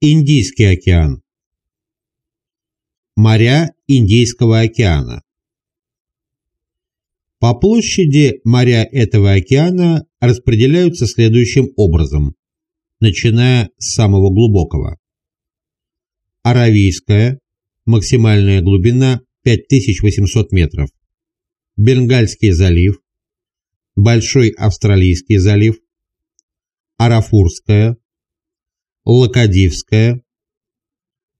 Индийский океан. Моря Индийского океана. По площади моря этого океана распределяются следующим образом, начиная с самого глубокого. Аравийская, максимальная глубина 5800 метров. Бенгальский залив, Большой Австралийский залив, Арафурская, Лакадивская,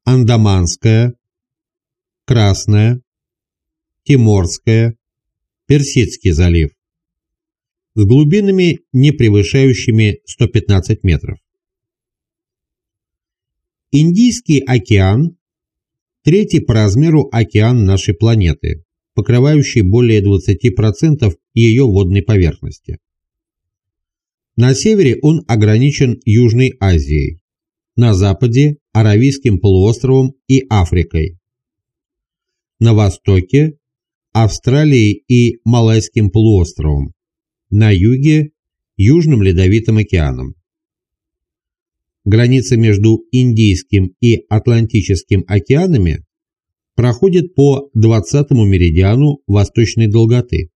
Андаманская, Красная, Тиморская, Персидский залив с глубинами, не превышающими 115 метров. Индийский океан – третий по размеру океан нашей планеты, покрывающий более 20% ее водной поверхности. На севере он ограничен Южной Азией, на западе – Аравийским полуостровом и Африкой, на востоке – Австралией и Малайским полуостровом, на юге – Южным Ледовитым океаном. Граница между Индийским и Атлантическим океанами проходит по 20-му меридиану восточной долготы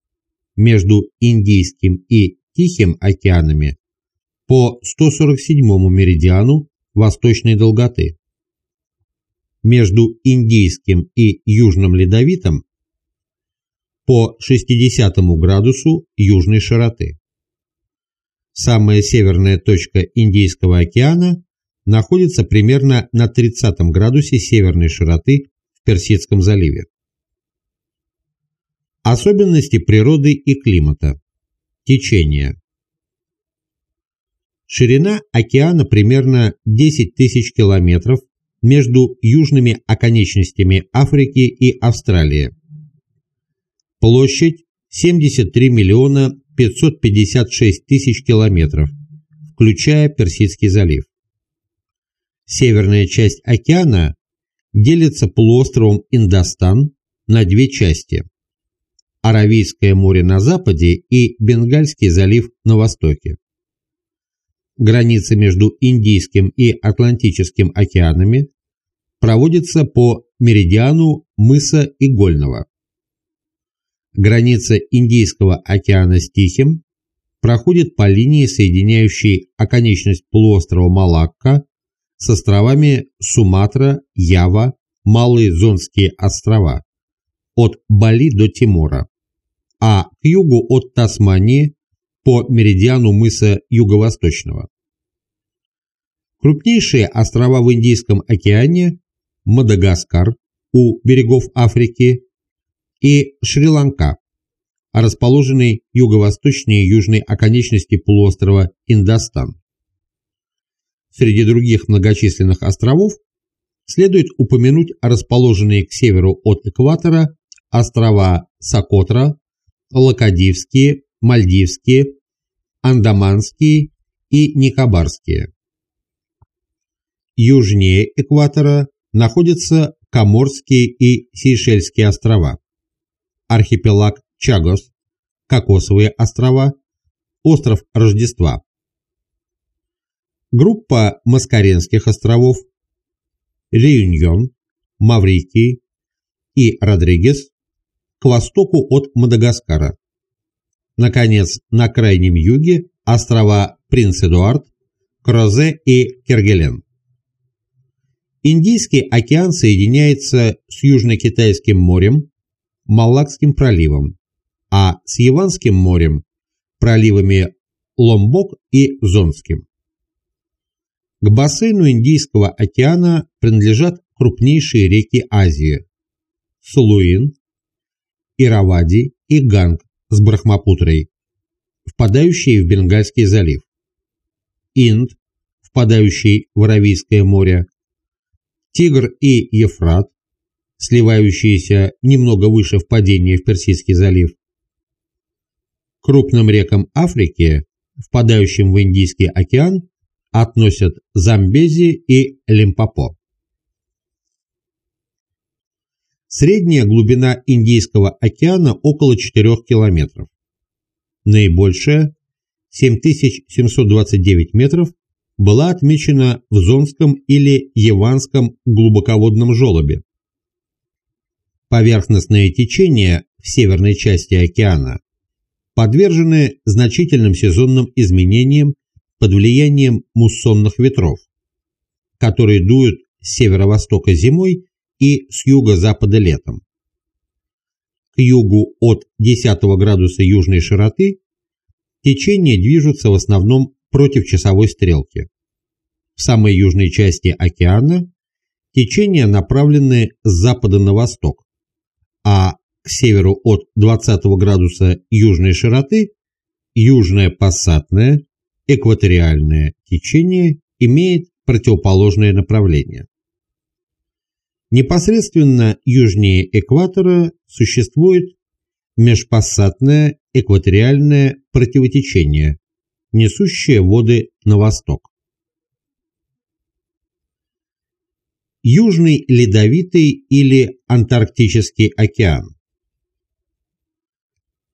между Индийским и Тихим океанами по 147-му меридиану восточной долготы. Между Индийским и Южным Ледовитым по 60 градусу южной широты. Самая северная точка Индийского океана находится примерно на 30 градусе северной широты в Персидском заливе. Особенности природы и климата. Течение. Ширина океана примерно 10 тысяч километров между южными оконечностями Африки и Австралии. Площадь 73 миллиона 556 тысяч километров, включая Персидский залив. Северная часть океана делится полуостровом Индостан на две части – Аравийское море на западе и Бенгальский залив на востоке граница между Индийским и Атлантическим океанами проводится по меридиану мыса Игольного. Граница Индийского океана с Тихим проходит по линии, соединяющей оконечность полуострова Малакка с островами Суматра, Ява, Малые Зонские острова от Бали до Тимора, а к югу от Тасмании по меридиану мыса Юго-Восточного. Крупнейшие острова в Индийском океане – Мадагаскар у берегов Африки и Шри-Ланка, расположенный юго-восточнее южной оконечности полуострова Индостан. Среди других многочисленных островов следует упомянуть расположенные к северу от экватора острова Сокотра, Лакадивские, Мальдивские, Андаманские и Никобарские. Южнее экватора находятся Коморские и Сейшельские острова, архипелаг Чагос, Кокосовые острова, остров Рождества. Группа Маскаренских островов, Реюньон, Маврикий и Родригес к востоку от Мадагаскара. Наконец, на крайнем юге острова Принц-Эдуард, Крозе и Кергелен. Индийский океан соединяется с Южно-Китайским морем, Малакским проливом, а с Яванским морем, проливами Ломбок и Зонским. К бассейну Индийского океана принадлежат крупнейшие реки Азии – Сулуин, Иравади и Ганг с Брахмапутрой, впадающие в Бенгальский залив, Инд, впадающий в Аравийское море, Тигр и Ефрат, сливающиеся немного выше впадения в Персидский залив. Крупным рекам Африки, впадающим в Индийский океан, относят Замбези и Лимпопо. Средняя глубина Индийского океана около 4 километров. Наибольшая – 7729 метров была отмечена в Зонском или Яванском глубоководном желобе. Поверхностные течения в северной части океана подвержены значительным сезонным изменениям под влиянием муссонных ветров, которые дуют с северо-востока зимой и с юго-запада летом. К югу от 10 градуса южной широты течения движутся в основном против часовой стрелки. В самой южной части океана течения направлены с запада на восток, а к северу от 20 градуса южной широты южное пассатное экваториальное течение имеет противоположное направление. Непосредственно южнее экватора существует межпассатное экваториальное противотечение, несущее воды на восток. Южный ледовитый или Антарктический океан.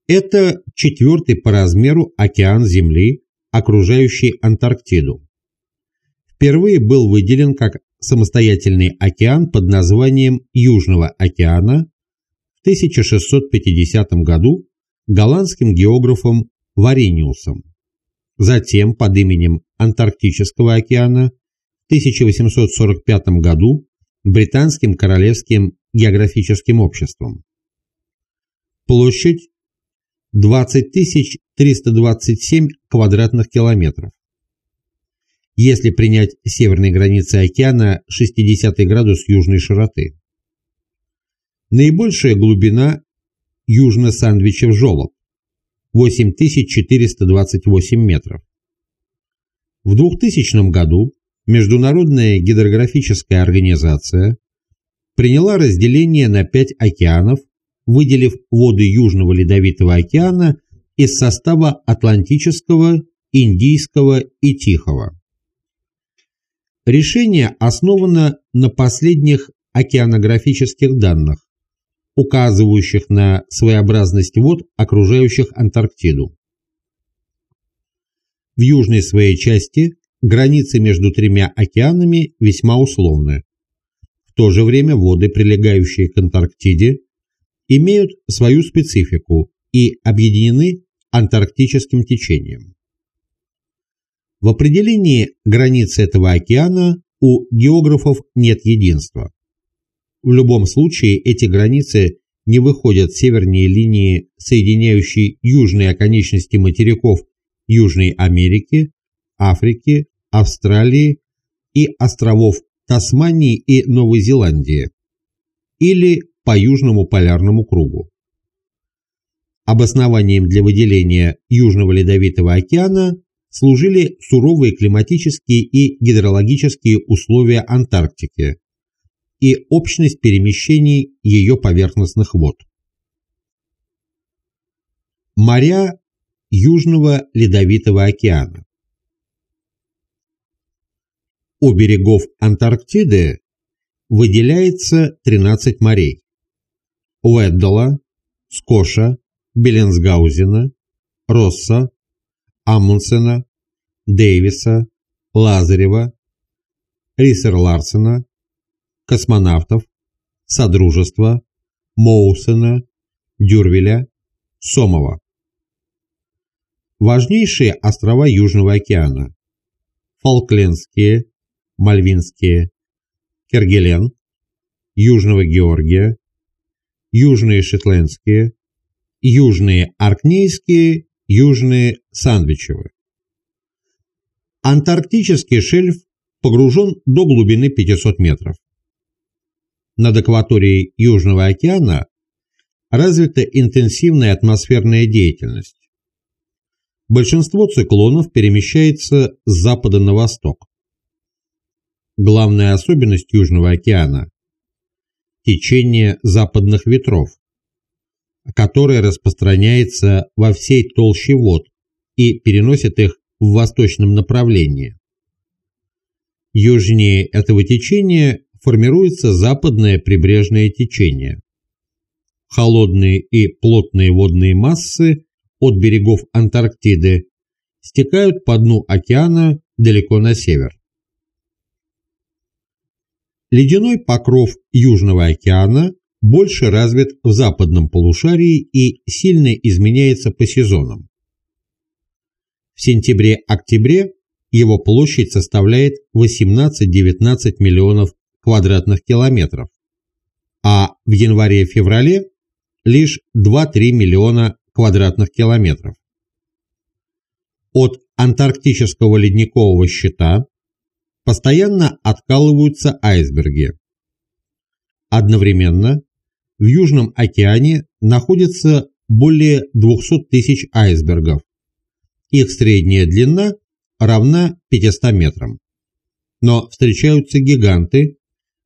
Это четвертый по размеру океан Земли, окружающий Антарктиду. Впервые был выделен как самостоятельный океан под названием Южного океана в 1650 году голландским географом Варениусом. Затем под именем Антарктического океана в 1845 году Британским Королевским географическим обществом. Площадь 20 327 квадратных километров. Если принять северные границы океана 60 градус южной широты. Наибольшая глубина южно-сандвичев жолоб 8428 метров. В 2000 году Международная гидрографическая организация приняла разделение на пять океанов выделив воды Южного Ледовитого океана из состава Атлантического, Индийского и Тихого. Решение основано на последних океанографических данных, указывающих на своеобразность вод, окружающих Антарктиду. В южной своей части границы между тремя океанами весьма условны. В то же время воды, прилегающие к Антарктиде, имеют свою специфику и объединены антарктическим течением. В определении границ этого океана у географов нет единства. В любом случае эти границы не выходят севернее линии, соединяющей южные оконечности материков Южной Америки, Африки, Австралии и островов Тасмании и Новой Зеландии, или по Южному полярному кругу. Обоснованием для выделения Южного Ледовитого океана служили суровые климатические и гидрологические условия Антарктики и общность перемещений ее поверхностных вод. Моря Южного Ледовитого океана У берегов Антарктиды выделяется 13 морей. Уэддала, Скоша, Беленсгаузена, Росса, Амундсена, Дэвиса, Лазарева, Рисер-Ларсена, космонавтов, Содружества, Моусена, Дюрвеля, Сомова. Важнейшие острова Южного океана. Фолклендские, Мальвинские, Кергелен, Южного Георгия, южные шотландские, южные аркнейские, южные сандвичевые. Антарктический шельф погружен до глубины 500 метров. Над акваторией Южного океана развита интенсивная атмосферная деятельность. Большинство циклонов перемещается с запада на восток. Главная особенность Южного океана течение западных ветров, которое распространяется во всей толще вод и переносит их в восточном направлении. Южнее этого течения формируется западное прибрежное течение. Холодные и плотные водные массы от берегов Антарктиды стекают по дну океана далеко на север. Ледяной покров Южного океана больше развит в западном полушарии и сильно изменяется по сезонам. В сентябре-октябре его площадь составляет 18-19 миллионов квадратных километров, а в январе-феврале лишь 2-3 миллиона квадратных километров. От антарктического ледникового щита постоянно откалываются айсберги. Одновременно в Южном океане находится более 200 тысяч айсбергов. Их средняя длина равна 500 метрам. Но встречаются гиганты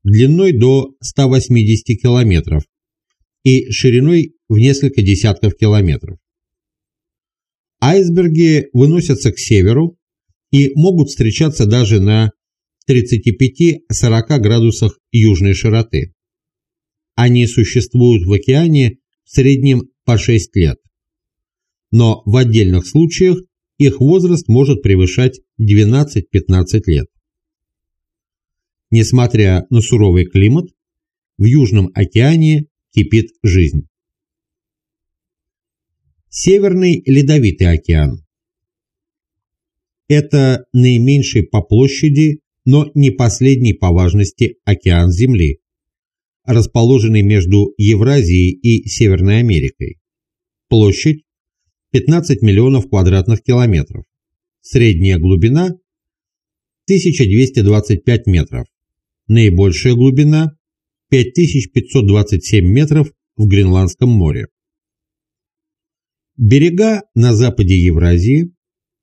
длиной до 180 километров и шириной в несколько десятков километров. Айсберги выносятся к северу и могут встречаться даже на 35-40 градусах южной широты. Они существуют в океане в среднем по 6 лет. Но в отдельных случаях их возраст может превышать 12-15 лет. Несмотря на суровый климат, в Южном океане кипит жизнь. Северный Ледовитый океан. Это наименьший по площади, но не последний по важности океан Земли, расположенный между Евразией и Северной Америкой. Площадь 15 миллионов квадратных километров. Средняя глубина 1225 метров. Наибольшая глубина 5527 метров в Гренландском море. Берега на западе Евразии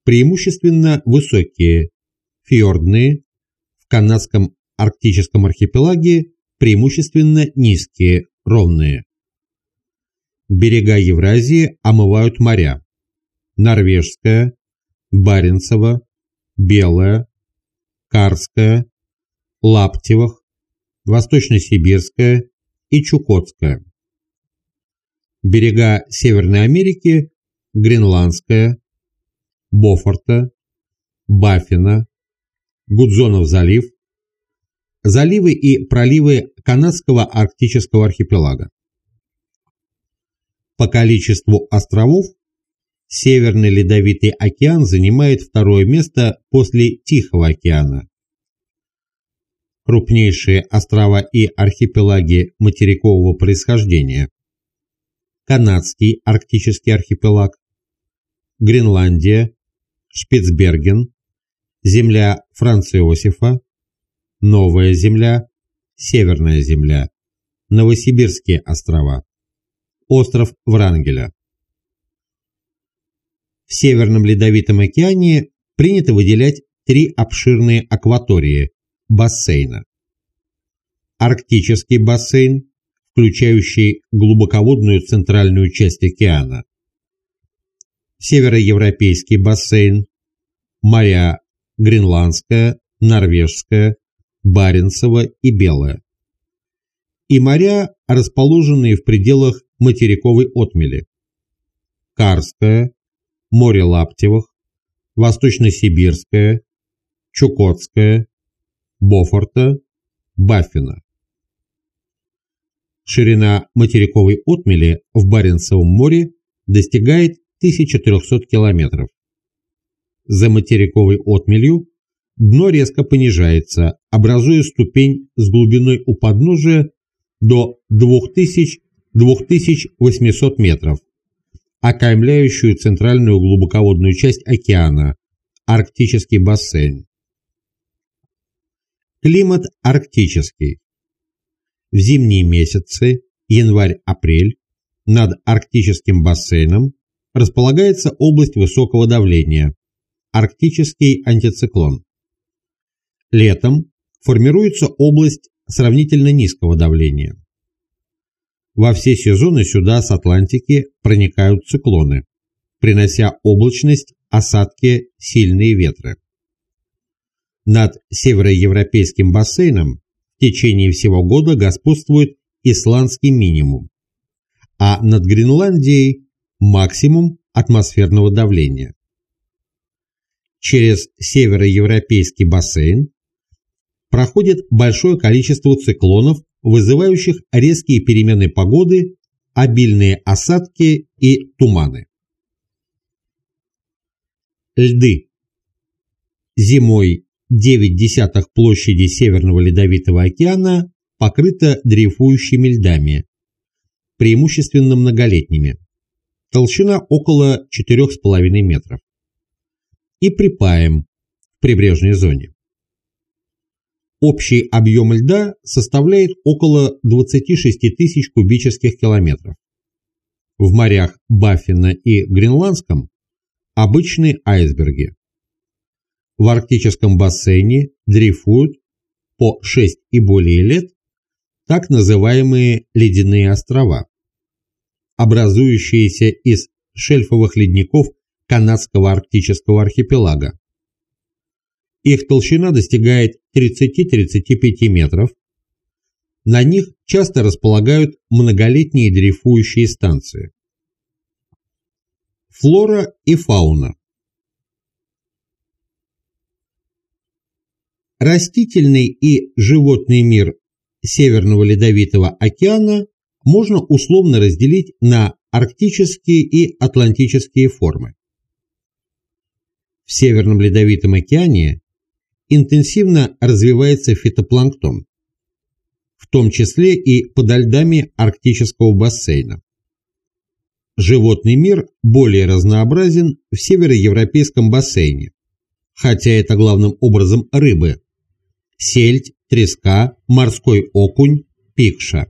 преимущественно высокие, фьордные, в канадском арктическом архипелаге преимущественно низкие, ровные. Берега Евразии омывают моря. Норвежская, Баренцева, Белая, Карская, Лаптевых, Восточно-Сибирская и Чукотская. Берега Северной Америки – Гренландская, Бофорта, Баффина, Гудзонов залив, заливы и проливы Канадского арктического архипелага. По количеству островов Северный Ледовитый океан занимает второе место после Тихого океана крупнейшие острова и архипелаги материкового происхождения. Канадский арктический архипелаг, Гренландия, Шпицберген, земля Франца Новая земля, Северная земля, Новосибирские острова, остров Врангеля. В Северном Ледовитом океане принято выделять три обширные акватории бассейна. Арктический бассейн, включающий глубоководную центральную часть океана. Североевропейский бассейн, моря Гренландская, Норвежская, Баренцева и Белая. И моря, расположенные в пределах материковой отмели. Карская, море Лаптевых, Восточно-Сибирская, Чукотская, Бофорта, Баффина. Ширина материковой отмели в Баренцевом море достигает 1300 километров. За материковой отмелью дно резко понижается, образуя ступень с глубиной у подножия до 2000-2800 метров, окаймляющую центральную глубоководную часть океана, Арктический бассейн. Климат арктический. В зимние месяцы, январь-апрель, над арктическим бассейном располагается область высокого давления, арктический антициклон. Летом формируется область сравнительно низкого давления. Во все сезоны сюда с Атлантики проникают циклоны, принося облачность, осадки, сильные ветры. Над североевропейским бассейном в течение всего года господствует исландский минимум, а над Гренландией максимум атмосферного давления. через североевропейский бассейн проходит большое количество циклонов, вызывающих резкие перемены погоды, обильные осадки и туманы. Льды. Зимой 9 десятых площади Северного Ледовитого океана покрыто дрейфующими льдами, преимущественно многолетними. Толщина около 4,5 метров. И припаем в прибрежной зоне. Общий объем льда составляет около 26 тысяч кубических километров. В морях Баффина и Гренландском обычные айсберги. В арктическом бассейне дрейфуют по 6 и более лет так называемые ледяные острова, образующиеся из шельфовых ледников канадского арктического архипелага. Их толщина достигает 30-35 метров. На них часто располагают многолетние дрейфующие станции. Флора и фауна Растительный и животный мир Северного Ледовитого океана можно условно разделить на арктические и атлантические формы. В Северном Ледовитом океане интенсивно развивается фитопланктон, в том числе и подо льдами арктического бассейна. Животный мир более разнообразен в североевропейском бассейне, хотя это главным образом рыбы – сельдь, треска, морской окунь, пикша.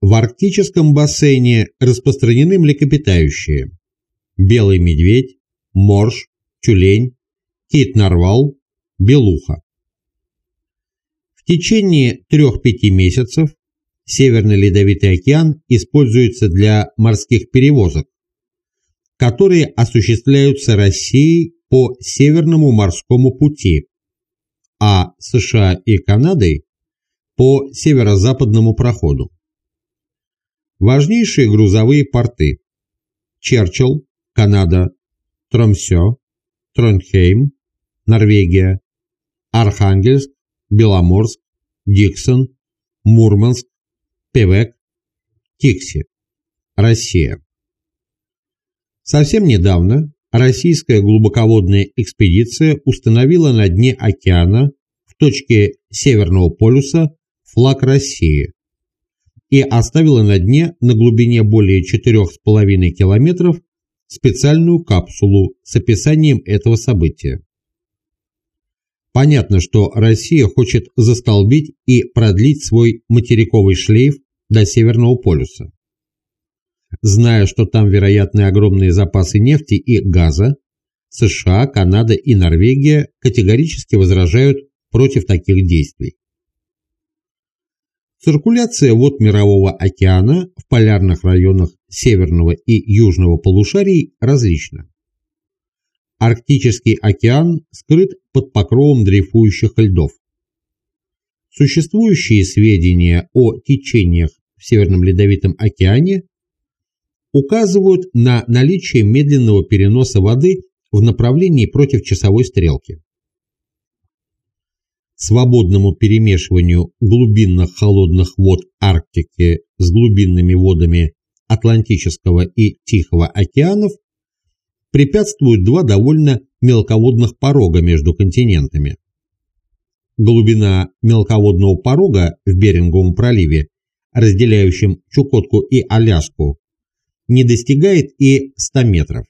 В арктическом бассейне распространены млекопитающие – белый медведь, морж, тюлень, кит-нарвал, белуха. В течение 3-5 месяцев Северный Ледовитый океан используется для морских перевозок, которые осуществляются Россией по Северному морскому пути, а США и Канадой по северо-западному проходу. Важнейшие грузовые порты – Черчилл, Канада, Тромсё, Тронхейм, Норвегия, Архангельск, Беломорск, Диксон, Мурманск, Певек, Тикси, Россия. Совсем недавно российская глубоководная экспедиция установила на дне океана в точке Северного полюса флаг России и оставила на дне на глубине более 4,5 километров специальную капсулу с описанием этого события. Понятно, что Россия хочет застолбить и продлить свой материковый шлейф до Северного полюса. Зная, что там вероятны огромные запасы нефти и газа, США, Канада и Норвегия категорически возражают против таких действий. Циркуляция вод Мирового океана в полярных районах Северного и Южного полушарий различна. Арктический океан скрыт под покровом дрейфующих льдов. Существующие сведения о течениях в Северном Ледовитом океане указывают на наличие медленного переноса воды в направлении против часовой стрелки. Свободному перемешиванию глубинных холодных вод Арктики с глубинными водами Атлантического и Тихого океанов препятствуют два довольно мелководных порога между континентами. Глубина мелководного порога в Беринговом проливе, разделяющем Чукотку и Аляску, не достигает и 100 метров,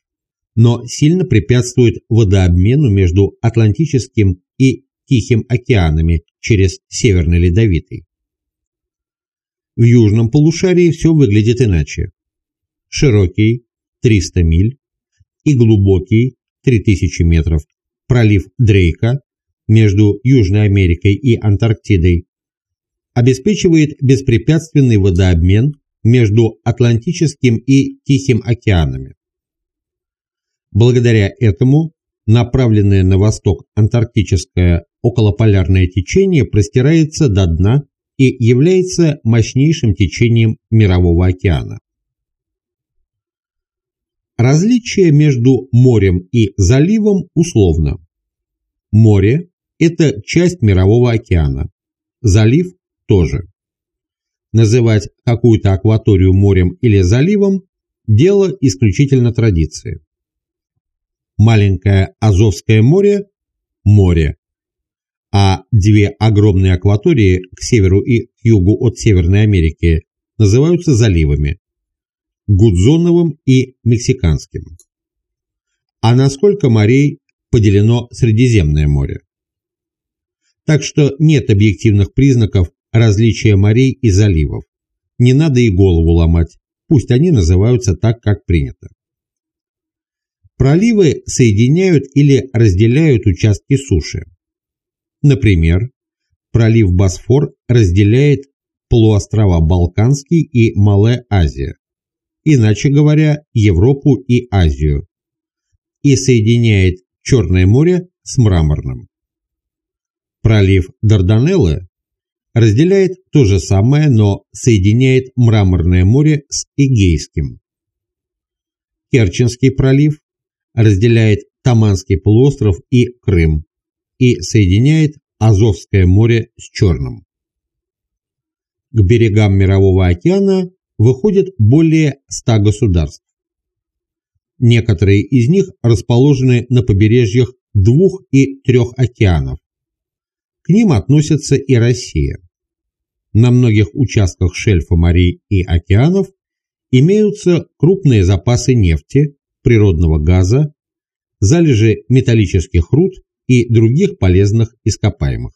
но сильно препятствует водообмену между Атлантическим и Тихим океанами через Северный Ледовитый. В южном полушарии все выглядит иначе. Широкий, 300 миль, и глубокий 3000 метров пролив Дрейка между Южной Америкой и Антарктидой обеспечивает беспрепятственный водообмен между Атлантическим и Тихим океанами. Благодаря этому направленное на восток антарктическое околополярное течение простирается до дна и является мощнейшим течением Мирового океана. Различие между морем и заливом условно. Море – это часть Мирового океана, залив – тоже. Называть какую-то акваторию морем или заливом – дело исключительно традиции. Маленькое Азовское море – море, а две огромные акватории к северу и к югу от Северной Америки называются заливами – Гудзоновым и Мексиканским. А на сколько морей поделено Средиземное море? Так что нет объективных признаков различия морей и заливов. Не надо и голову ломать, пусть они называются так, как принято. Проливы соединяют или разделяют участки суши. Например, пролив Босфор разделяет полуострова Балканский и Малая Азия, иначе говоря, Европу и Азию, и соединяет Черное море с Мраморным. Пролив Дарданеллы разделяет то же самое, но соединяет Мраморное море с Эгейским. Керченский пролив разделяет Таманский полуостров и Крым и соединяет Азовское море с Черным. К берегам Мирового океана выходит более 100 государств. Некоторые из них расположены на побережьях двух и трех океанов. К ним относится и Россия. На многих участках шельфа морей и океанов имеются крупные запасы нефти, природного газа, залежи металлических руд и других полезных ископаемых.